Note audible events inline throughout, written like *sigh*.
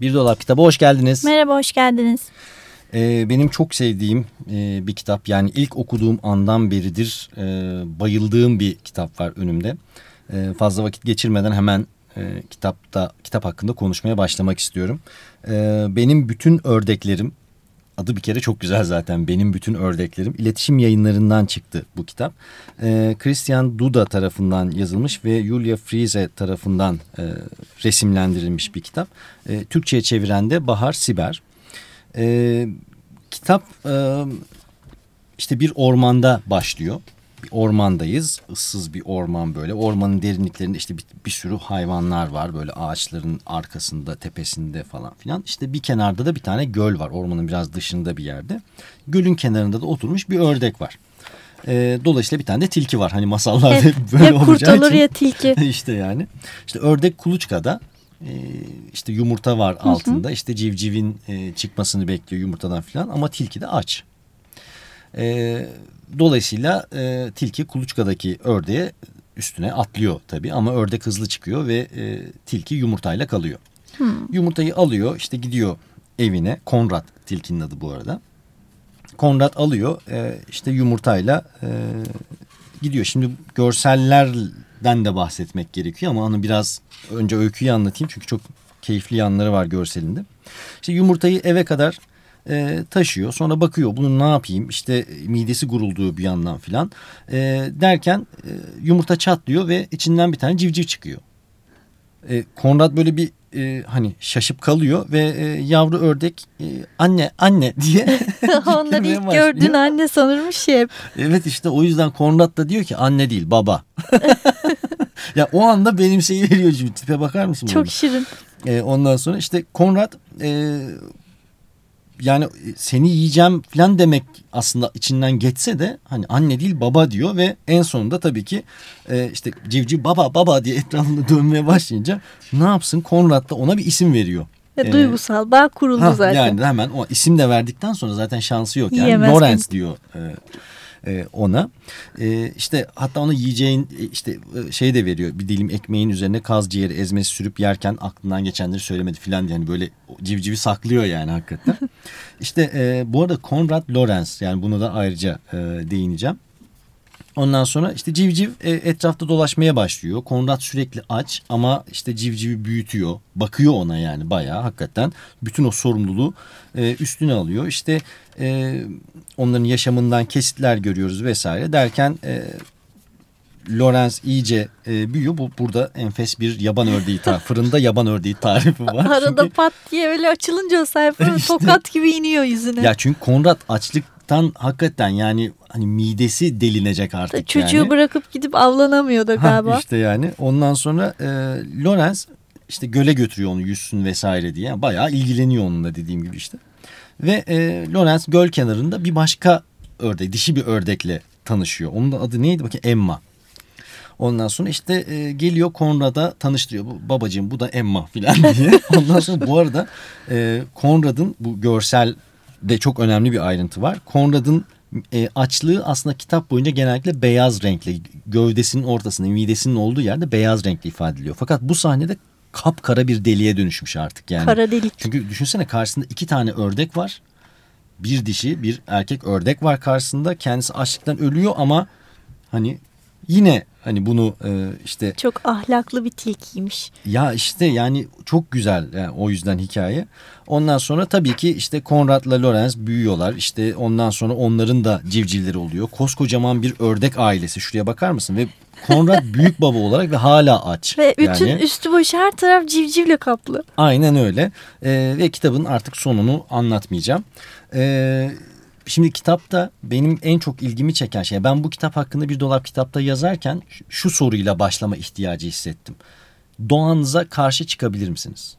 Bir Dolap Kitabı hoş geldiniz. Merhaba, hoş geldiniz. Ee, benim çok sevdiğim e, bir kitap. Yani ilk okuduğum andan beridir e, bayıldığım bir kitap var önümde. E, fazla vakit geçirmeden hemen e, kitapta kitap hakkında konuşmaya başlamak istiyorum. E, benim bütün ördeklerim, adı bir kere çok güzel zaten. Benim bütün ördeklerim iletişim yayınlarından çıktı bu kitap. E, Christian Duda tarafından yazılmış ve Julia Friese tarafından e, resimlendirilmiş bir kitap. E, Türkçe'ye çeviren de Bahar Siber. E, kitap e, işte bir ormanda başlıyor. Bir ormandayız. ıssız bir orman böyle. Ormanın derinliklerinde işte bir, bir sürü hayvanlar var. Böyle ağaçların arkasında, tepesinde falan filan. İşte bir kenarda da bir tane göl var. Ormanın biraz dışında bir yerde. Gölün kenarında da oturmuş bir ördek var. E, dolayısıyla bir tane de tilki var. Hani masallarda Evet, böyle ya kurt olacağı olur için. ya tilki. *laughs* işte yani. İşte ördek kuluçkada e, işte yumurta var altında. İşte civcivin e, çıkmasını bekliyor yumurtadan falan ama tilki de aç. E, dolayısıyla e, tilki kuluçkadaki ördeğe üstüne atlıyor tabii ama ördek hızlı çıkıyor ve e, tilki yumurtayla kalıyor. Yumurtayı alıyor işte gidiyor evine. Konrad tilkinin adı bu arada. Konrad alıyor e, işte yumurtayla e, gidiyor. Şimdi görsellerden de bahsetmek gerekiyor ama onu biraz önce öyküyü anlatayım çünkü çok keyifli yanları var görselinde. İşte yumurtayı eve kadar e, taşıyor sonra bakıyor bunu ne yapayım işte midesi gurulduğu bir yandan filan E, derken e, yumurta çatlıyor ve içinden bir tane civciv çıkıyor. E, Konrad böyle bir e, hani şaşıp kalıyor ve e, yavru ördek e, anne anne *laughs* diye *laughs* Onları ilk başlıyor. gördüğün anne sanırmış hep. Evet işte o yüzden Konrad da diyor ki anne değil baba. *laughs* ya o anda benimseyi veriyor çünkü tipe bakar mısın? Çok buna? şirin. E, ondan sonra işte Konrad e, yani seni yiyeceğim falan demek aslında içinden geçse de hani anne değil baba diyor ve en sonunda tabii ki e, işte civciv baba baba diye *laughs* etrafında dönmeye başlayınca ne yapsın Konrad da ona bir isim veriyor. Ve Ee, duygusal bağ kuruldu Ha, zaten. Yani hemen o isim de verdikten sonra zaten şansı yok. Yani Yiyemez Lawrence diyor e, e, ona. E, işte hatta ona yiyeceğin e, işte e, şey de veriyor. Bir dilim ekmeğin üzerine kaz ciğeri ezmesi sürüp yerken aklından geçenleri söylemedi filan diye. Yani böyle civcivi saklıyor yani hakikaten. *laughs* işte e, bu arada Konrad Lawrence yani bunu da ayrıca e, değineceğim. Ondan sonra işte civciv e, etrafta dolaşmaya başlıyor. Konrad sürekli aç ama işte civcivi büyütüyor. Bakıyor ona yani bayağı hakikaten. Bütün o sorumluluğu e, üstüne alıyor. İşte e, onların yaşamından kesitler görüyoruz vesaire derken Lorenz iyice e, büyüyor. Bu burada enfes bir yaban ördeği tarifi. Fırında yaban ördeği tarifi var. Arada Çünkü- pat diye öyle açılınca sayfa *laughs* İşte. tokat gibi iniyor yüzüne. ya çünkü Konrad açlıktan hakikaten yani hani midesi delinecek artık Çocuğu yani. bırakıp gidip avlanamıyor da Ha, galiba. işte yani ondan sonra e, Lorenz işte göle götürüyor onu yüzsün vesaire diye. Bayağı ilgileniyor onunla dediğim gibi işte. Ve e, Lorenz göl kenarında bir başka ördek, dişi bir ördekle tanışıyor. Onun da adı neydi bakayım Emma. Ondan sonra işte e, geliyor Konrad'a tanıştırıyor. Bu, babacığım bu da Emma filan diye. *laughs* Ondan sonra bu arada e, Konrad'ın bu görsel de çok önemli bir ayrıntı var. Konrad'ın e, açlığı aslında kitap boyunca genellikle beyaz renkli. Gövdesinin ortasında, midesinin olduğu yerde beyaz renkli ifade ediliyor. Fakat bu sahnede kapkara bir deliğe dönüşmüş artık yani. Kara delik. Çünkü düşünsene karşısında iki tane ördek var. Bir dişi bir erkek ördek var karşısında. Kendisi açlıktan ölüyor ama hani yine hani bunu e, işte Çok ahlaklı bir tilkiymiş. ya işte yani çok güzel yani o yüzden hikaye. Ondan sonra tabii ki işte Konrad'la Lorenz büyüyorlar. İşte ondan sonra onların da civcivleri oluyor. Koskocaman bir ördek ailesi. Şuraya bakar mısın? Ve Konrad *laughs* büyük baba olarak ve hala aç. Ve bütün yani, üstü başı her taraf civcivle kaplı. Aynen öyle. Ee, ve kitabın artık sonunu anlatmayacağım. Ee, şimdi kitapta benim en çok ilgimi çeken şey ben bu kitap hakkında bir dolap kitapta yazarken şu- soruyla başlama ihtiyacı hissettim. Doğanıza karşı çıkabilir misiniz?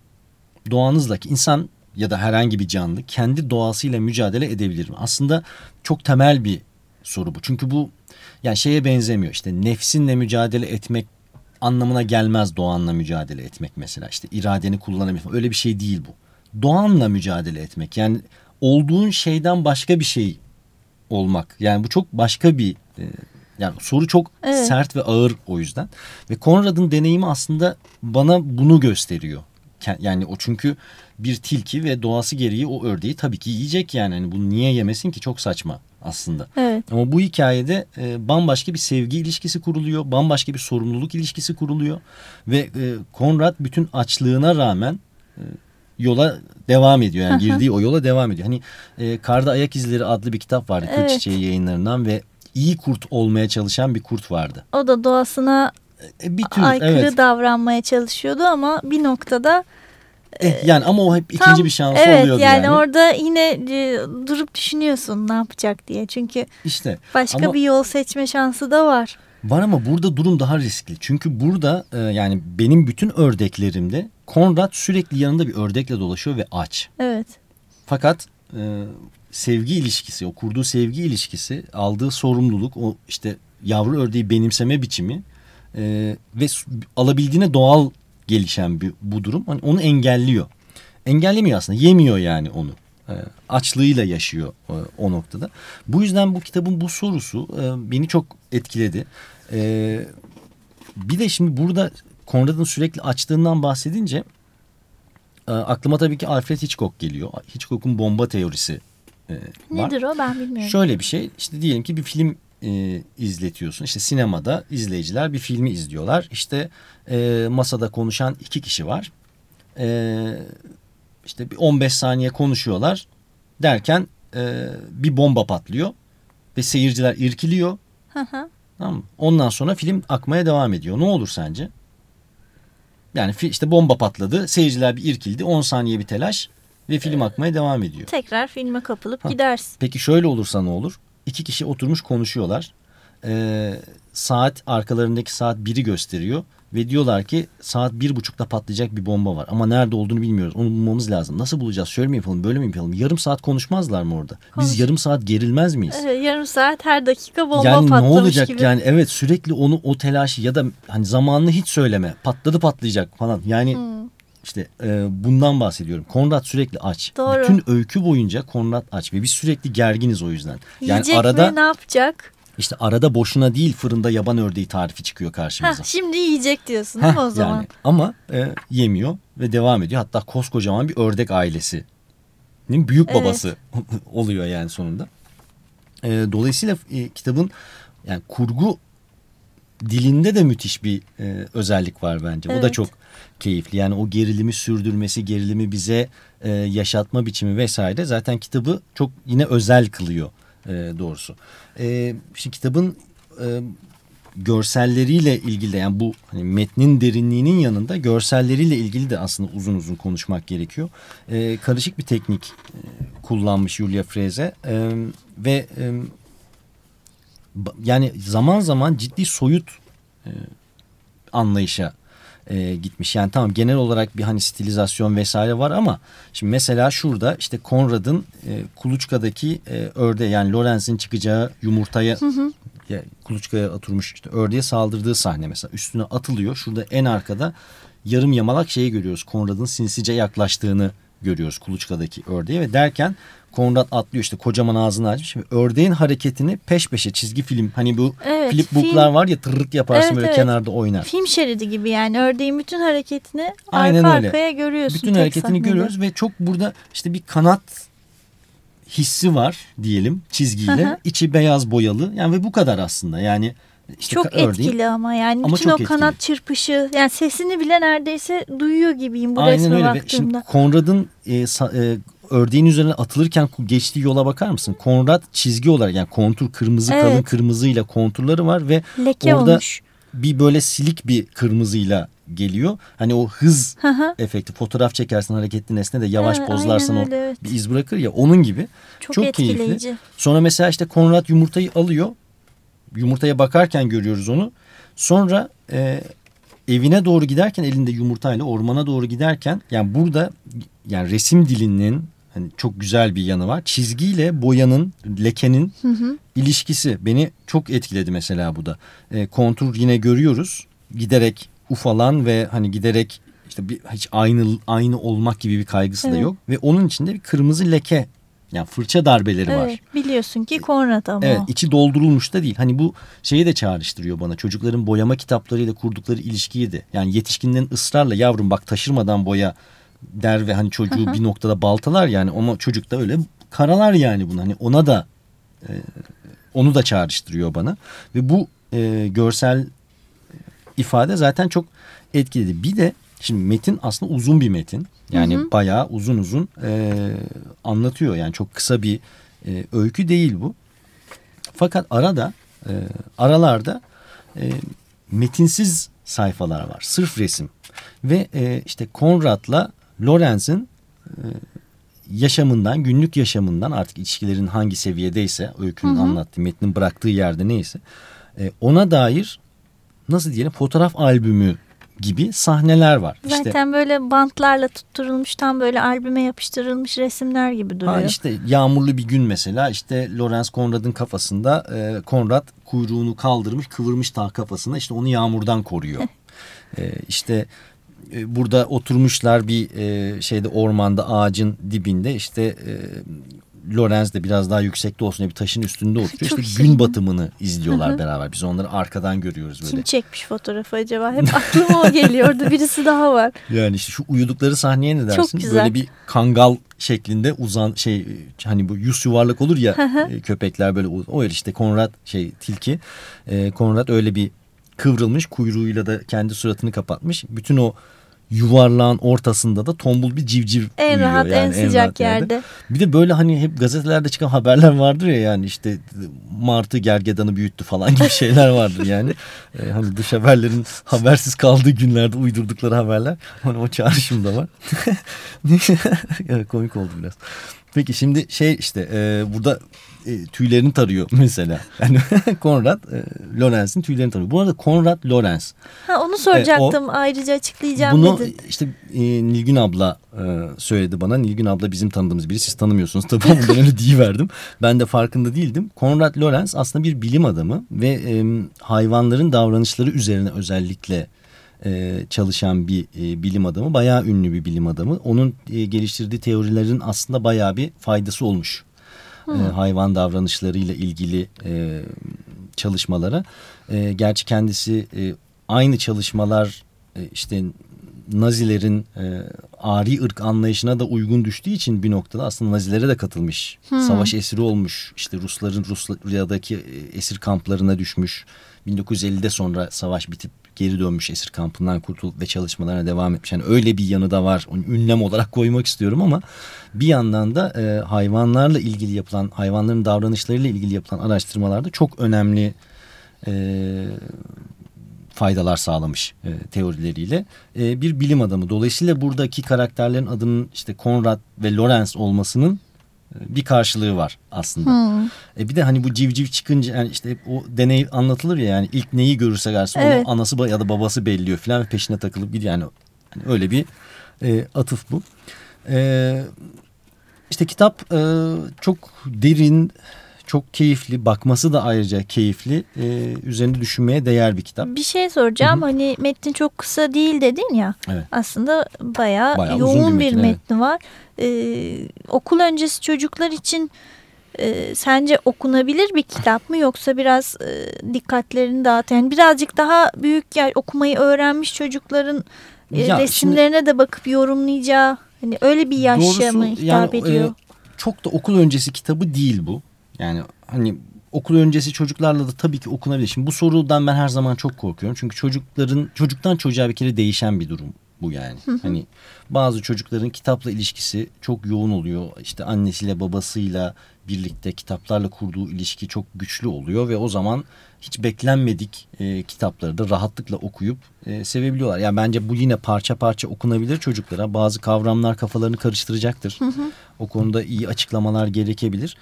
Doğanızla ki insan ya da herhangi bir canlı kendi doğasıyla mücadele edebilir mi? Aslında çok temel bir soru bu. Çünkü bu yani şeye benzemiyor. İşte nefsinle mücadele etmek anlamına gelmez doğanla mücadele etmek mesela. İşte iradeni kullanabilmek öyle bir şey değil bu. Doğanla mücadele etmek yani olduğun şeyden başka bir şey olmak. Yani bu çok başka bir e, yani soru çok Evet. sert ve ağır o yüzden. Ve Conrad'ın deneyimi aslında bana bunu gösteriyor. Yani o çünkü bir tilki ve doğası gereği o ördeği tabii ki yiyecek yani. Hani bunu niye yemesin ki çok saçma aslında. Evet. Ama bu hikayede e, bambaşka bir sevgi ilişkisi kuruluyor. Bambaşka bir sorumluluk ilişkisi kuruluyor. Ve e, Konrad bütün açlığına rağmen e, yola devam ediyor. Yani girdiği o yola devam ediyor. Hani e, Karda Ayak İzleri adlı bir kitap vardı. Kır Evet. Çiçeği yayınlarından ve iyi kurt olmaya çalışan bir kurt vardı. O da doğasına E, bir tür aykırı evet. davranmaya çalışıyordu ama bir noktada Eh, yani ama o hep ikinci tam- bir şansı evet, oluyordu yani. yani. orada yine e, durup düşünüyorsun ne yapacak diye. Çünkü İşte başka Ama- bir yol seçme şansı da var. Var ama burada durum daha riskli. Çünkü burada e, yani benim bütün ördeklerimde Konrad sürekli yanında bir ördekle dolaşıyor ve aç. Evet. Fakat e, sevgi ilişkisi, o kurduğu sevgi ilişkisi, aldığı sorumluluk, o işte yavru ördeği benimseme biçimi e, ve alabildiğine doğal gelişen bir, bu durum hani onu engelliyor. Engellemiyor aslında, yemiyor yani onu. E, açlığıyla yaşıyor e, o noktada. Bu yüzden bu kitabın bu sorusu e, beni çok etkiledi. E, bir de şimdi burada Conrad'ın sürekli açlığından bahsedince e, aklıma tabii ki Alfred Hitchcock geliyor. Hitchcock'un bomba teorisi e, var. Nedir o ben bilmiyorum. Şöyle bir şey işte diyelim ki bir film e, izletiyorsun. İşte sinemada izleyiciler bir filmi izliyorlar. İşte e, masada konuşan iki kişi var. E, işte bir 15 saniye konuşuyorlar derken e, bir bomba patlıyor ve seyirciler irkiliyor. Hı hı. Tamam mı? Ondan sonra film akmaya devam ediyor. Ne olur sence? Yani işte bomba patladı, seyirciler bir irkildi, 10 saniye bir telaş ve film akmaya devam ediyor. Tekrar filme kapılıp Ha. gidersin. Peki şöyle olursa ne olur? İki kişi oturmuş konuşuyorlar. Ee, saat arkalarındaki saat biri gösteriyor. Ve diyorlar ki saat bir buçukta patlayacak bir bomba var. Ama nerede olduğunu bilmiyoruz. Onu bulmamız lazım. Nasıl bulacağız? Şöyle mi yapalım? Böyle mi yapalım? Yarım saat konuşmazlar mı orada? Biz Konuş- yarım saat gerilmez miyiz? Evet, yarım saat her dakika bomba yani ne patlamış olacak gibi. yani evet sürekli onu o telaşı ya da hani zamanını hiç söyleme patladı patlayacak falan yani Hmm. işte e, bundan bahsediyorum. Konrad sürekli aç. Doğru. Bütün öykü boyunca Konrad aç ve biz sürekli gerginiz o yüzden. Yani Yiyecek arada mi ne yapacak? İşte arada boşuna değil fırında yaban ördeği tarifi çıkıyor Heh, karşımıza. şimdi yiyecek diyorsun değil mi Heh, o zaman? Yani, ama e, yemiyor ve devam ediyor. Hatta koskocaman bir ördek ailesi. büyük Evet. babası *laughs* oluyor yani sonunda. E, dolayısıyla e, kitabın yani kurgu dilinde de müthiş bir e, özellik var bence. O da Evet. çok keyifli. Yani o gerilimi sürdürmesi, gerilimi bize e, yaşatma biçimi vesaire zaten kitabı çok yine özel kılıyor e, doğrusu. E, şimdi kitabın e, görselleriyle ilgili de yani bu hani metnin derinliğinin yanında görselleriyle ilgili de aslında uzun uzun konuşmak gerekiyor. E, karışık bir teknik e, kullanmış Julia Freze e, ve e, yani zaman zaman ciddi soyut e, anlayışa e, gitmiş. Yani tamam genel olarak bir hani stilizasyon vesaire var ama şimdi mesela şurada işte Konrad'ın e, kuluçkadaki e, örde yani Lorenz'in çıkacağı yumurtaya ya, kuluçkaya oturmuş işte ördeğe saldırdığı sahne mesela üstüne atılıyor. Şurada en arkada yarım yamalak şeyi görüyoruz. Konrad'ın sinsice yaklaştığını görüyoruz kuluçkadaki ördeğe ve derken Konrad atlıyor işte kocaman ağzını açmış. Ve ördeğin hareketini peş peşe çizgi film hani bu Evet, flip film- booklar var ya tırırt yaparsın Evet, böyle evet. kenarda oynar. Film şeridi gibi yani ördeğin bütün hareketini Aynen arka öyle. arkaya görüyorsun. Bütün hareketini sahnede. görüyoruz ve çok burada işte bir kanat hissi var diyelim çizgiyle. Hı hı. İçi beyaz boyalı. Yani ve bu kadar aslında. Yani işte Çok ördeğin- etkili ama yani Ama bütün o kanat etkili. çırpışı yani sesini bile neredeyse duyuyor gibiyim bu Aynen resme öyle. Ve şimdi baktığımda. Konrad'ın e, e, ördeğin üzerine atılırken geçtiği yola bakar mısın? Konrad çizgi olarak yani kontur kırmızı kalın Evet. kırmızıyla konturları var ve Leke orada olmuş. bir böyle silik bir kırmızıyla geliyor. Hani o hız Hı hı. efekti fotoğraf çekersin hareketli nesne de yavaş Ha, pozlarsan aynen o öyle, evet. bir iz bırakır ya onun gibi. Çok, Çok etkileyici. keyifli. Sonra mesela işte Konrad yumurtayı alıyor. Yumurtaya bakarken görüyoruz onu. Sonra e, evine doğru giderken elinde yumurtayla ormana doğru giderken yani burada yani resim dilinin hani çok güzel bir yanı var. Çizgiyle boyanın, lekenin Hı hı. ilişkisi beni çok etkiledi mesela bu da. E, kontur yine görüyoruz. Giderek ufalan ve hani giderek işte bir hiç aynı aynı olmak gibi bir kaygısı da Evet. yok ve onun içinde bir kırmızı leke yani fırça darbeleri var. Evet, biliyorsun ki Konrad ama Evet içi doldurulmuş da değil. Hani bu şeyi de çağrıştırıyor bana. Çocukların boyama kitaplarıyla kurdukları ilişkiyi de. Yani yetişkinlerin ısrarla yavrum bak taşırmadan boya der ve hani çocuğu bir noktada baltalar yani ama çocuk da öyle karalar yani bunu. Hani ona da e, onu da çağrıştırıyor bana. Ve bu e, görsel ifade zaten çok etkiledi. Bir de şimdi metin aslında uzun bir metin. Yani bayağı uzun uzun e, anlatıyor. Yani çok kısa bir e, öykü değil bu. Fakat arada e, aralarda e, metinsiz sayfalar var. Sırf resim. Ve e, işte Konrad'la Lorenz'in e, yaşamından, günlük yaşamından artık ilişkilerin hangi seviyedeyse öykünün anlattığı, metnin bıraktığı yerde neyse e, ona dair nasıl diyelim fotoğraf albümü gibi sahneler var. İşte Zaten böyle bantlarla tutturulmuş tam böyle albüme yapıştırılmış resimler gibi duruyor. Ha işte yağmurlu bir gün mesela işte Lorenz Konrad'ın kafasında e, Konrad kuyruğunu kaldırmış kıvırmış ta kafasına işte onu yağmurdan koruyor. *laughs* e, işte e, burada oturmuşlar bir e, şeyde ormanda ağacın dibinde işte e, Lorenz de biraz daha yüksekte olsun diye bir taşın üstünde oturuyor. Çok işte şirin. gün batımını izliyorlar beraber. Biz onları arkadan görüyoruz böyle. Kim çekmiş fotoğrafı acaba? Hep aklıma o geliyordu. Birisi daha var. Yani işte şu uyudukları sahneye ne dersin? Çok güzel. Böyle bir kangal şeklinde uzan şey hani bu yüz yuvarlak olur ya köpekler böyle o işte Konrad şey tilki e, Konrad öyle bir kıvrılmış kuyruğuyla da kendi suratını kapatmış. Bütün o yuvarlağın ortasında da tombul bir civciv En uyuyor. rahat, en yani sıcak yerde. yerde. Bir de böyle hani hep gazetelerde çıkan haberler vardır ya yani işte martı gergedanı büyüttü falan gibi şeyler vardır yani. *laughs* Ee, hani dış haberlerin habersiz kaldığı günlerde uydurdukları haberler. Hani o çağrışım da var. *laughs* *laughs* komik oldu biraz. Peki şimdi şey işte e, burada e, tüylerini tarıyor *laughs* mesela. Yani *laughs* Konrad e, Lorenz'in tüylerini tarıyor. Bu arada Konrad Lorenz. Ha onu soracaktım. Ayrıca açıklayacağım Bunu dedin. işte e, Nilgün abla e, söyledi bana. Nilgün abla bizim tanıdığımız biri. Siz tanımıyorsunuz tabii *laughs* ama ben öyle deyiverdim. Ben de farkında değildim. Konrad Lorenz aslında bir bilim adamı ve e, hayvanların davranışları üzerine özellikle e, çalışan bir e, bilim adamı. Bayağı ünlü bir bilim adamı. Onun e, geliştirdiği teorilerin aslında bayağı bir faydası olmuş. E, hayvan davranışlarıyla ilgili e, çalışmalara. E, gerçi kendisi e, aynı çalışmalar e, işte Nazilerin e, ari ırk anlayışına da uygun düştüğü için bir noktada aslında Nazilere de katılmış. Savaş esiri olmuş. İşte Rusların Rusya'daki e, esir kamplarına düşmüş. 1950'de sonra savaş bitip geri dönmüş esir kampından kurtulup ve çalışmalarına devam etmiş. Yani öyle bir yanı da var. Onu ünlem olarak koymak istiyorum ama bir yandan da e, hayvanlarla ilgili yapılan, hayvanların davranışlarıyla ilgili yapılan araştırmalarda çok önemli e, faydalar sağlamış e, teorileriyle e, bir bilim adamı. Dolayısıyla buradaki karakterlerin adının işte Konrad ve Lorenz olmasının bir karşılığı var aslında. Hmm. E bir de hani bu civciv çıkınca yani işte hep o deney anlatılır ya yani ilk neyi görürse karşı Evet. anası ya da babası belliyor falan peşine takılıp gidiyor. Yani hani öyle bir e, atıf bu. E, işte kitap e, çok derin, çok keyifli, bakması da ayrıca keyifli, e, üzerinde düşünmeye değer bir kitap. Bir şey soracağım. Hani metnin çok kısa değil dedin ya. Evet. Aslında bayağı, Bayağı yoğun bir bir, metin, evet. metni var. Ee, okul öncesi çocuklar için e, sence okunabilir bir kitap mı yoksa biraz e, dikkatlerini dağıtan yani birazcık daha büyük yer okumayı öğrenmiş çocukların e, Ya resimlerine de bakıp yorumlayacağı hani öyle bir yaşa Doğrusu mı hitap yani, ediyor? e, çok da okul öncesi kitabı değil bu. Yani hani okul öncesi çocuklarla da tabii ki okunabilir. Şimdi bu sorudan ben her zaman çok korkuyorum. Çünkü çocukların çocuktan çocuğa bir kere değişen bir durum bu yani. Hani bazı çocukların kitapla ilişkisi çok yoğun oluyor. İşte annesiyle babasıyla birlikte kitaplarla kurduğu ilişki çok güçlü oluyor ve o zaman hiç beklenmedik e, kitapları da rahatlıkla okuyup e, sevebiliyorlar. Yani bence bu yine parça parça okunabilir çocuklara. Bazı kavramlar kafalarını karıştıracaktır. O konuda iyi açıklamalar gerekebilir.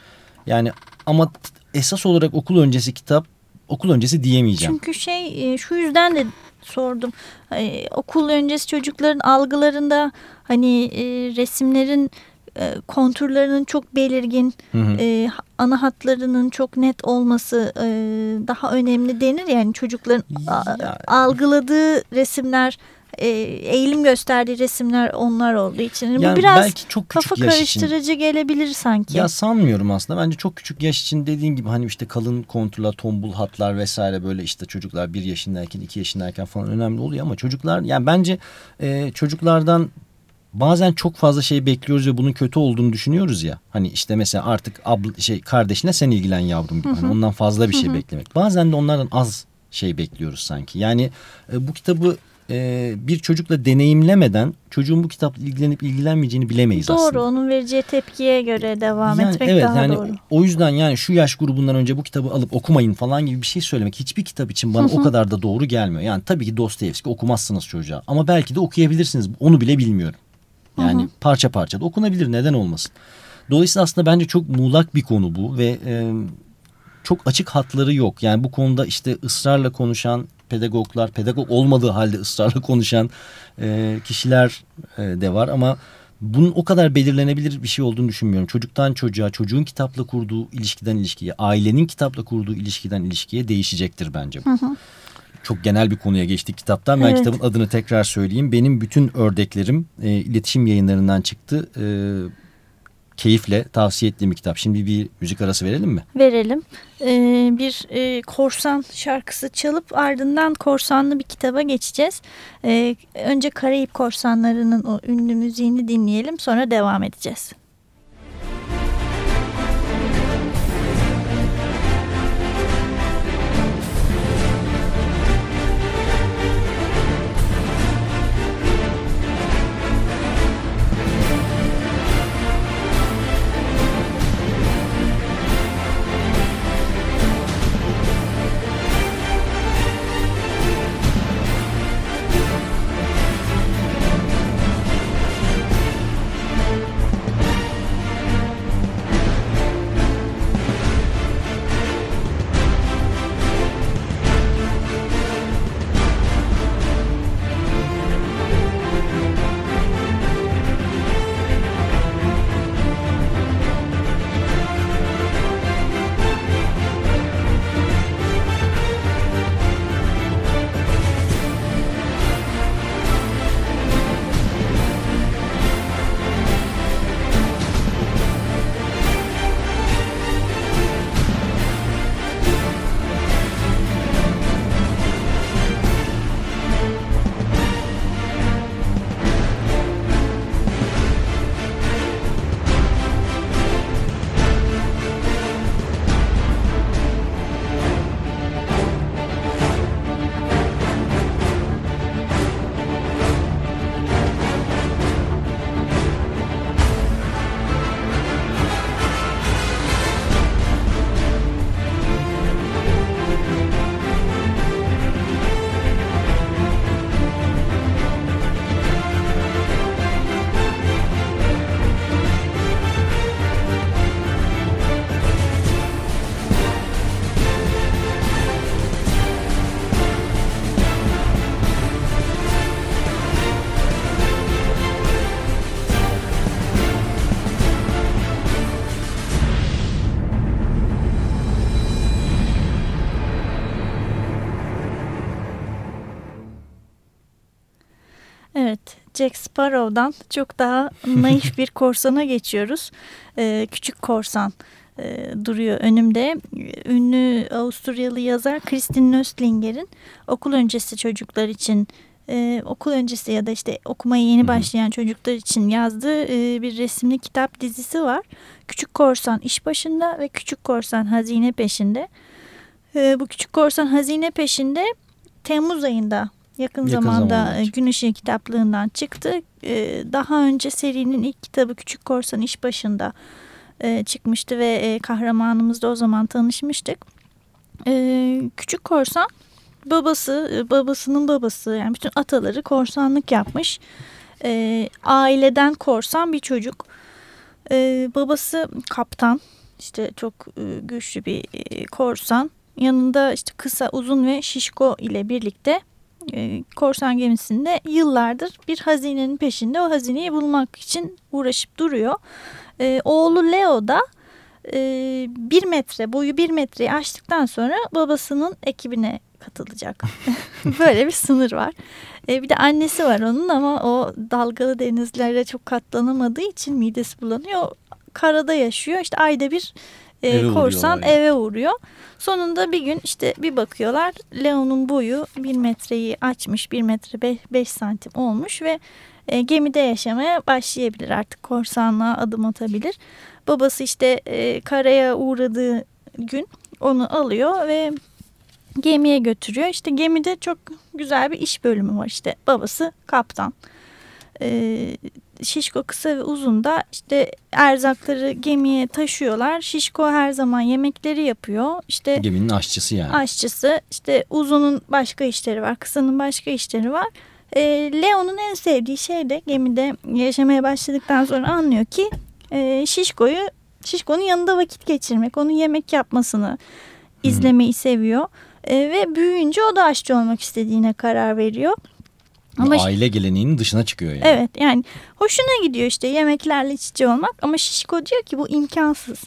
Yani ama esas olarak okul öncesi kitap okul öncesi diyemeyeceğim. Çünkü şey e, şu yüzden de sordum. E, okul öncesi çocukların algılarında hani e, resimlerin e, konturlarının çok belirgin, Hı hı. e, ana hatlarının çok net olması e, daha önemli denir. Yani çocukların Ya- algıladığı resimler, e, eğilim gösterdiği resimler onlar olduğu için. Yani Bu biraz belki çok küçük kafa yaş için. karıştırıcı gelebilir sanki. Ya sanmıyorum aslında. Bence çok küçük yaş için dediğin gibi hani işte kalın konturlar, tombul hatlar vesaire böyle işte çocuklar bir yaşındayken, iki yaşındayken falan önemli oluyor ama çocuklar yani bence e, çocuklardan bazen çok fazla şey bekliyoruz ve bunun kötü olduğunu düşünüyoruz ya. Hani işte mesela artık abla, şey kardeşine sen ilgilen yavrum gibi. Hani ondan fazla bir şey beklemek. Bazen de onlardan az şey bekliyoruz sanki. Yani e, bu kitabı e, bir çocukla deneyimlemeden çocuğun bu kitapla ilgilenip ilgilenmeyeceğini bilemeyiz Doğru aslında. onun vereceği tepkiye göre devam Yani etmek evet daha yani doğru. o yüzden yani şu yaş grubundan önce bu kitabı alıp okumayın falan gibi bir şey söylemek hiçbir kitap için bana o kadar da doğru gelmiyor. Yani tabii ki Dostoyevski okumazsınız çocuğa ama belki de okuyabilirsiniz. Onu bile bilmiyorum. Yani parça parça da okunabilir neden olmasın. Dolayısıyla aslında bence çok muğlak bir konu bu ve e, çok açık hatları yok. Yani bu konuda işte ısrarla konuşan pedagoglar, pedagog olmadığı halde ısrarla konuşan e, kişiler e, de var ama bunun o kadar belirlenebilir bir şey olduğunu düşünmüyorum. Çocuktan çocuğa, çocuğun kitapla kurduğu ilişkiden ilişkiye, ailenin kitapla kurduğu ilişkiden ilişkiye değişecektir bence bu. Çok genel bir konuya geçtik kitaptan. Ben Evet. kitabın adını tekrar söyleyeyim. Benim bütün ördeklerim e, iletişim yayınlarından çıktı. E, keyifle tavsiye ettiğim bir kitap. Şimdi bir müzik arası verelim mi? verelim. Ee, bir e, korsan şarkısı çalıp ardından korsanlı bir kitaba geçeceğiz. Ee, önce Karayip Korsanları'nın o ünlü müziğini dinleyelim sonra devam edeceğiz. Jack Sparrow'dan çok daha naif bir *laughs* korsana geçiyoruz. Ee, küçük korsan e, duruyor önümde. Ünlü Avusturyalı yazar Kristin Nöstlinger'in okul öncesi çocuklar için e, okul öncesi ya da işte okumaya yeni başlayan çocuklar için yazdığı e, bir resimli kitap dizisi var. Küçük Korsan iş başında ve Küçük Korsan hazine peşinde. E, bu Küçük Korsan hazine peşinde Temmuz ayında yakın, Yakın zamanda zamanda e. Gün Işığı kitaplığından çıktı. E, Daha önce serinin ilk kitabı Küçük Korsan İş Başında e, çıkmıştı ve e, kahramanımızla o zaman tanışmıştık. Küçük Korsan babası, babasının babası yani bütün ataları korsanlık yapmış. Aileden korsan bir çocuk. Babası kaptan işte çok e, güçlü bir e, korsan. Yanında işte kısa, uzun ve şişko ile birlikte e, korsan gemisinde yıllardır bir hazinenin peşinde o hazineyi bulmak için uğraşıp duruyor. E, oğlu Leo da e, bir metre boyu bir metreyi aştıktan sonra babasının ekibine katılacak. *laughs* Böyle bir sınır var. E, bir de annesi var onun ama o dalgalı denizlere çok katlanamadığı için midesi bulanıyor. Karada yaşıyor. İşte ayda bir e, Eve korsan uğruyorlar eve uğruyor. Sonunda bir gün işte bir bakıyorlar Leo'nun boyu bir metreyi açmış bir metre be- beş santim olmuş ve e, gemide yaşamaya başlayabilir artık korsanlığa adım atabilir. Babası işte e, karaya uğradığı gün onu alıyor ve gemiye götürüyor. İşte gemide çok güzel bir iş bölümü var işte babası kaptan. E, Şişko kısa ve uzun da işte erzakları gemiye taşıyorlar. Şişko her zaman yemekleri yapıyor. İşte Geminin aşçısı yani. aşçısı işte uzunun başka işleri var kısanın başka işleri var. E, Leo'nun en sevdiği şey de gemide yaşamaya başladıktan sonra anlıyor ki e, Şişko'yu Şişko'nun yanında vakit geçirmek onun yemek yapmasını izlemeyi seviyor. E, ve büyüyünce o da aşçı olmak istediğine karar veriyor. Ama Aile geleneğinin dışına çıkıyor yani. Evet yani hoşuna gidiyor işte yemeklerle iç içe olmak ama Şişko diyor ki bu imkansız.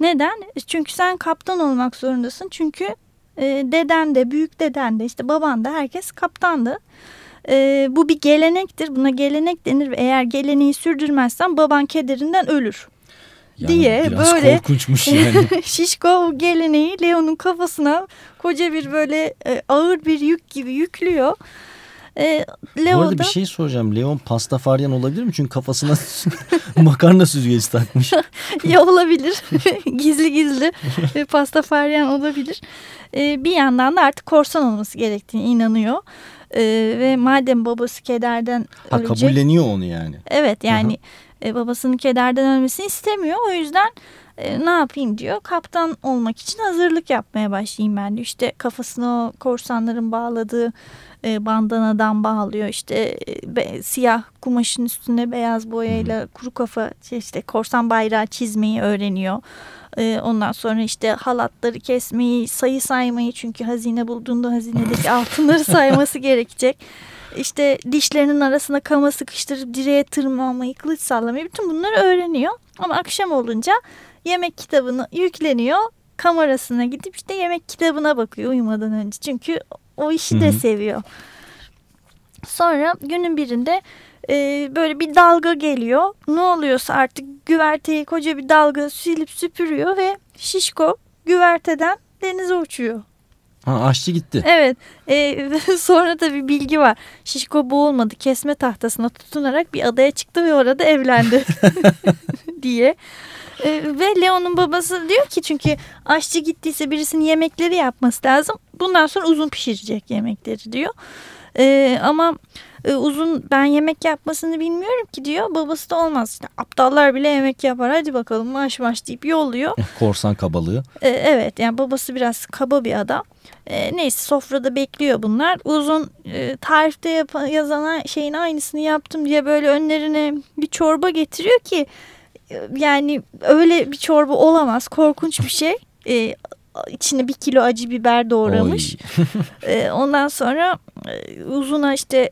Neden? Çünkü sen kaptan olmak zorundasın. Çünkü e, deden de büyük deden de işte baban da herkes kaptandı. E, bu bir gelenektir. Buna gelenek denir ve eğer geleneği sürdürmezsen baban kederinden ölür. Yani diye biraz böyle- korkunçmuş yani. *laughs* Şişko geleneği Leo'nun kafasına koca bir böyle e, ağır bir yük gibi yüklüyor. E, Bu Leo arada da bir şey soracağım. Leon pastafaryan olabilir mi? Çünkü kafasına *laughs* makarna süzgeci takmış. *laughs* ya olabilir. *laughs* gizli gizli e, pasta faryan olabilir. E, bir yandan da artık korsan olması gerektiğine inanıyor. E, ve madem babası kederden Ha ölecek. kabulleniyor onu yani. Evet yani e, babasının kederden ölmesini istemiyor. O yüzden e, ne yapayım diyor. Kaptan olmak için hazırlık yapmaya başlayayım ben diyor. İşte kafasına o korsanların bağladığı e, bandanadan bağlıyor. İşte e, be- siyah kumaşın üstüne beyaz boyayla kuru kafa şey işte korsan bayrağı çizmeyi öğreniyor. E, ondan sonra işte halatları kesmeyi, sayı saymayı çünkü hazine bulduğunda hazinedeki *laughs* altınları sayması gerekecek. İşte dişlerinin arasına kama sıkıştırıp direğe tırmanmayı, kılıç sallamayı bütün bunları öğreniyor. Ama akşam olunca yemek kitabını yükleniyor. Kamerasına gidip işte yemek kitabına bakıyor uyumadan önce. Çünkü o işi de Hı hı. seviyor. Sonra günün birinde e, böyle bir dalga geliyor. Ne oluyorsa artık güverteyi koca bir dalga silip süpürüyor ve şişko güverteden denize uçuyor. Ha aşçı gitti. Evet. E, *laughs* sonra da bir bilgi var. Şişko boğulmadı. Kesme tahtasına tutunarak bir adaya çıktı ve orada evlendi *laughs* diye. E, ve Leon'un babası diyor ki çünkü aşçı gittiyse birisinin yemekleri yapması lazım. Bundan sonra uzun pişirecek yemekleri diyor. E, ama e, uzun ben yemek yapmasını bilmiyorum ki diyor. Babası da olmaz. İşte aptallar bile yemek yapar. Hadi bakalım maş maş deyip yolluyor. *laughs* Korsan kabalığı. E, evet yani babası biraz kaba bir adam. E, neyse sofrada bekliyor bunlar. Uzun e, tarifte yap- yazan şeyin aynısını yaptım diye böyle önlerine bir çorba getiriyor ki yani öyle bir çorba olamaz. Korkunç bir şey. E, içine bir kilo acı biber doğramış. *laughs* E, ondan sonra e, uzuna işte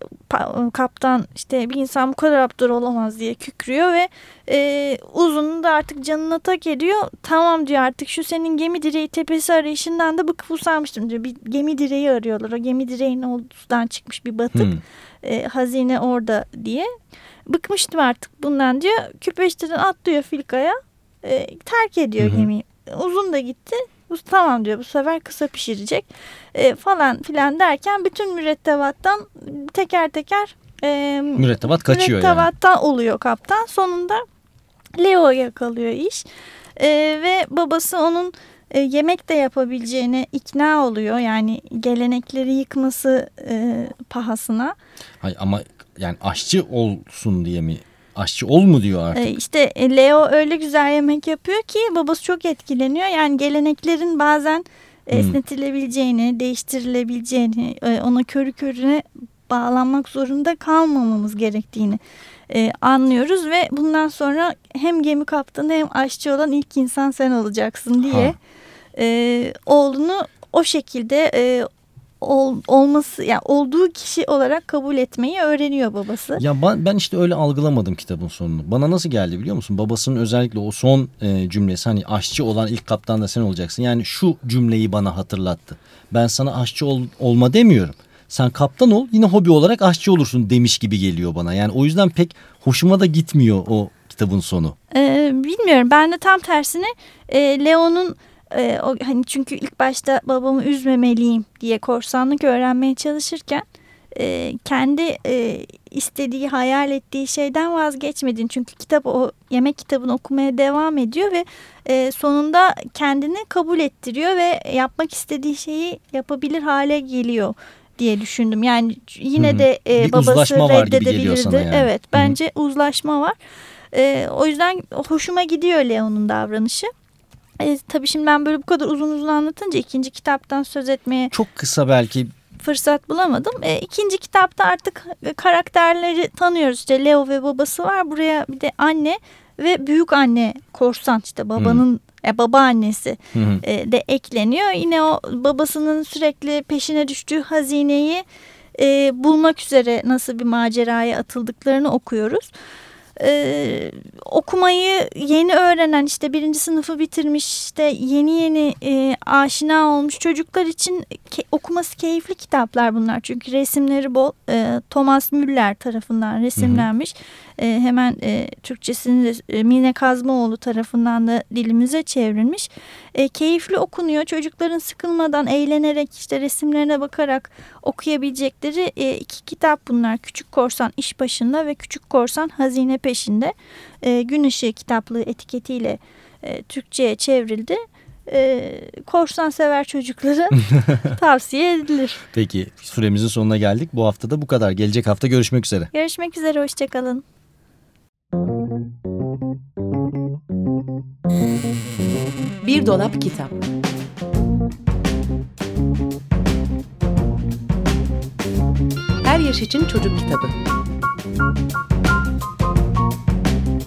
kaptan işte bir insan bu kadar aptal olamaz diye kükrüyor ve e, uzunun da artık canına tak ediyor. Tamam diyor artık şu senin gemi direği tepesi arayışından da bıkıp usanmıştım diyor. Bir gemi direği arıyorlar. O gemi direğinin olduğundan çıkmış bir batık. Hmm. E, hazine orada diye. Bıkmıştım artık bundan diyor. Küpeşteden atlıyor filkaya. E, terk ediyor Hı hı. gemiyi. Uzun da gitti. Bu, tamam diyor bu sefer kısa pişirecek e, falan filan derken bütün mürettebattan teker teker e, Mürettebat kaçıyor yani. mürettebattan oluyor kaptan. Sonunda Leo yakalıyor iş. E, ve babası onun e, yemek de yapabileceğine ikna oluyor. Yani gelenekleri yıkması e, pahasına. Hayır, ama yani aşçı olsun diye mi? Aşçı ol mu diyor artık? E, işte e, Leo öyle güzel yemek yapıyor ki babası çok etkileniyor. Yani geleneklerin bazen Hmm. esnetilebileceğini, değiştirilebileceğini, e, ona körü körüne bağlanmak zorunda kalmamamız gerektiğini anlıyoruz ve bundan sonra hem gemi kaptanı hem aşçı olan ilk insan sen olacaksın diye Ha. oğlunu o şekilde ol, olması yani olduğu kişi olarak kabul etmeyi öğreniyor babası. Ya ben, ben işte öyle algılamadım kitabın sonunu. Bana nasıl geldi biliyor musun? Babasının özellikle o son e, cümlesi hani aşçı olan ilk kaptan da sen olacaksın. Yani şu cümleyi bana hatırlattı. Ben sana aşçı ol, olma demiyorum. Sen kaptan ol yine hobi olarak aşçı olursun demiş gibi geliyor bana. Yani o yüzden pek hoşuma da gitmiyor o kitabın sonu. Ee, bilmiyorum ben de tam tersine e, Leo'nun e, o, hani çünkü ilk başta babamı üzmemeliyim diye korsanlık öğrenmeye çalışırken e, kendi e, istediği hayal ettiği şeyden vazgeçmedin çünkü kitap o yemek kitabını okumaya devam ediyor ve e, sonunda kendini kabul ettiriyor ve yapmak istediği şeyi yapabilir hale geliyor diye düşündüm. Yani yine Hı hı. de e, Bir babası reddedebilirdi. yani. Evet bence uzlaşma var. E, o yüzden hoşuma gidiyor Leon'un davranışı. E, tabii şimdi ben böyle bu kadar uzun uzun anlatınca ikinci kitaptan söz etmeye Çok kısa belki fırsat bulamadım. E, ikinci kitapta artık karakterleri tanıyoruz. İşte Leo ve babası var. Buraya bir de anne ve büyük anne korsan işte babanın e, babaannesi Hı hı. e, de ekleniyor. Yine o babasının sürekli peşine düştüğü hazineyi e, bulmak üzere nasıl bir maceraya atıldıklarını okuyoruz. Ee, okumayı yeni öğrenen işte birinci sınıfı bitirmiş işte yeni yeni e, aşina olmuş çocuklar için ke- okuması keyifli kitaplar bunlar. Çünkü resimleri bol. Ee, Thomas Müller tarafından resimlenmiş. Ee, hemen e, Türkçesini de e, Mine Kazmaoğlu tarafından da dilimize çevrilmiş. E, keyifli okunuyor. Çocukların sıkılmadan eğlenerek işte resimlerine bakarak okuyabilecekleri e, iki kitap bunlar. Küçük Korsan İş Başında ve Küçük Korsan Hazine Peşinde e, Gün Işığı kitaplığı etiketiyle e, Türkçe'ye çevrildi. E, korsan sever çocuklara *laughs* tavsiye edilir. peki süremizin sonuna geldik. Bu hafta da bu kadar. Gelecek hafta görüşmek üzere. Görüşmek üzere, hoşçakalın. Bir dolap kitap. Her yaş için çocuk kitabı.